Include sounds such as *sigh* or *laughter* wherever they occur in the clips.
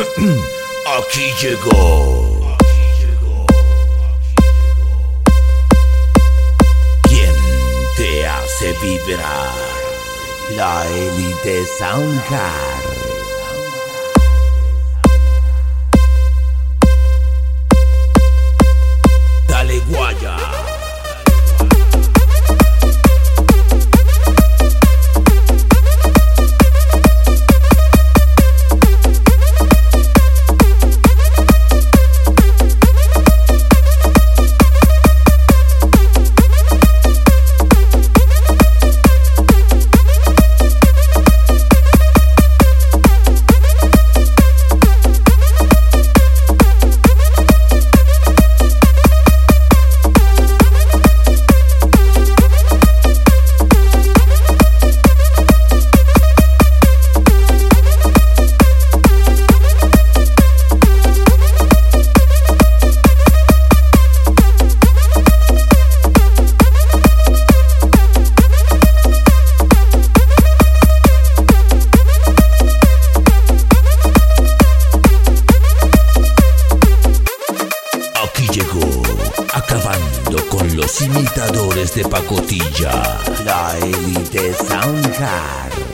*clears throat* Aquí llegó. ¿Quién te hace vibrar? La élite Soundcard. Los imitadores de pacotilla. La élite Soundcard.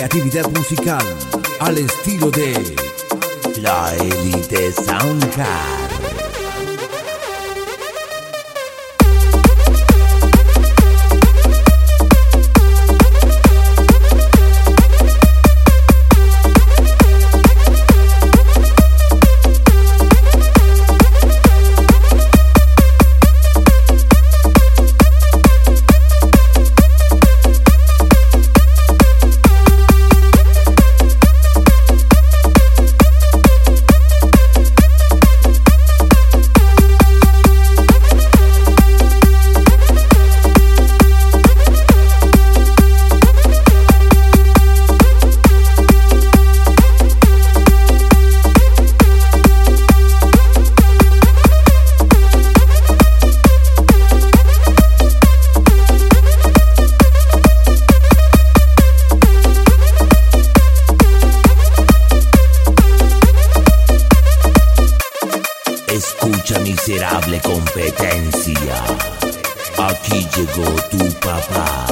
Creatividad musical al estilo de La élite Soundcard. Miserable competencia. Aquí llegó tu papá.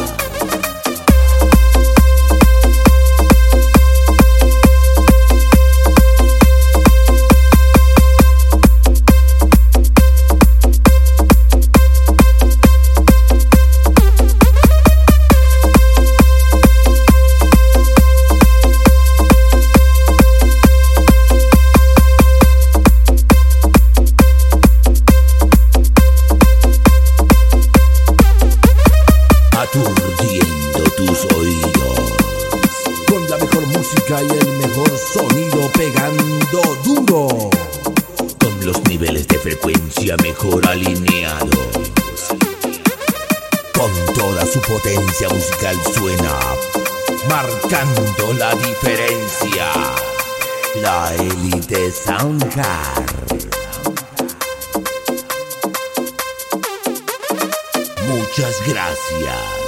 Música y el mejor sonido pegando duro. Con los niveles de frecuencia mejor alineados. Con toda su potencia musical suena, marcando la diferencia. La élite Soundcard. Muchas gracias.